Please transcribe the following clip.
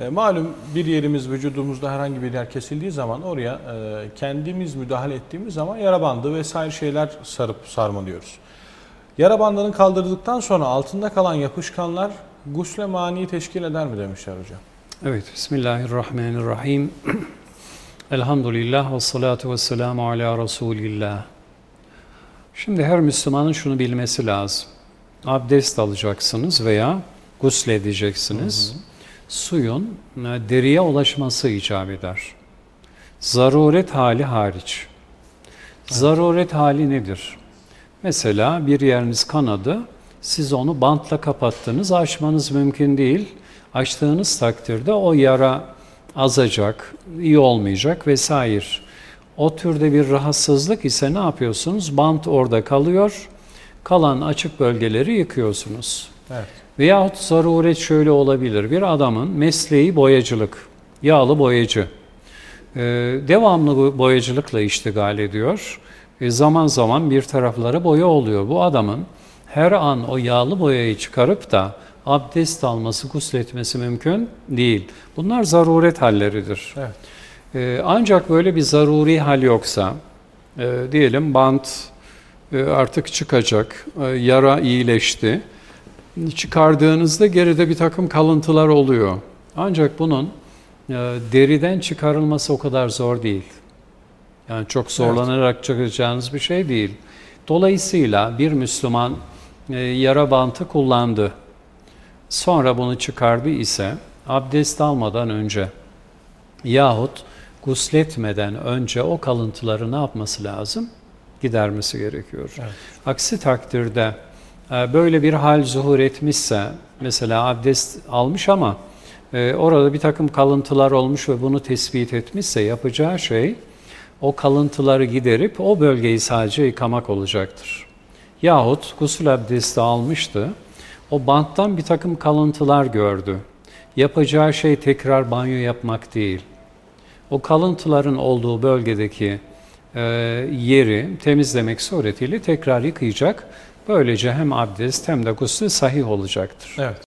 E, malum bir yerimiz vücudumuzda herhangi bir yer kesildiği zaman oraya e, kendimiz müdahale ettiğimiz zaman yara bandı vesaire şeyler sarıp sarmalıyoruz. Yara bandının kaldırıldıktan sonra altında kalan yapışkanlar gusle mani teşkil eder mi demişler hocam. Evet, Bismillahirrahmanirrahim. Elhamdülillah ve salatu ve selamu ala Resulillah. Şimdi her Müslümanın şunu bilmesi lazım. Abdest alacaksınız veya gusledeceksiniz. Suyun e, deriye ulaşması icap eder. Zaruret hali hariç. Zaruret hali nedir? Mesela bir yeriniz kanadı, siz onu bantla kapattınız, açmanız mümkün değil. Açtığınız takdirde o yara azacak, iyi olmayacak vesaire. O türde bir rahatsızlık ise ne yapıyorsunuz? Bant orada kalıyor, kalan açık bölgeleri yıkıyorsunuz. Evet. Veyahut zaruret şöyle olabilir. Bir adamın mesleği boyacılık, yağlı boyacı. Ee, devamlı boyacılıkla iştigal ediyor. E, zaman zaman bir tarafları boya oluyor. Bu adamın her an o yağlı boyayı çıkarıp da abdest alması, gusletmesi mümkün değil. Bunlar zaruret halleridir. Evet. Ee, ancak böyle bir zaruri hal yoksa, e, diyelim bant e, artık çıkacak, e, yara iyileşti. Çıkardığınızda geride bir takım kalıntılar oluyor. Ancak bunun e, deriden çıkarılması o kadar zor değil. Yani çok zorlanarak çıkacağınız bir şey değil. Dolayısıyla bir Müslüman e, yara bantı kullandı. Sonra bunu çıkardı ise abdest almadan önce yahut gusletmeden önce o kalıntıları ne yapması lazım? Gidermesi gerekiyor. Evet. Aksi takdirde böyle bir hal zuhur etmişse, mesela abdest almış ama e, orada bir takım kalıntılar olmuş ve bunu tespit etmişse yapacağı şey o kalıntıları giderip o bölgeyi sadece yıkamak olacaktır. Yahut gusül abdesti almıştı, o banttan bir takım kalıntılar gördü. Yapacağı şey tekrar banyo yapmak değil. O kalıntıların olduğu bölgedeki e, yeri temizlemek suretiyle tekrar yıkayacak. Böylece hem abdest hem de gusül sahih olacaktır. Evet.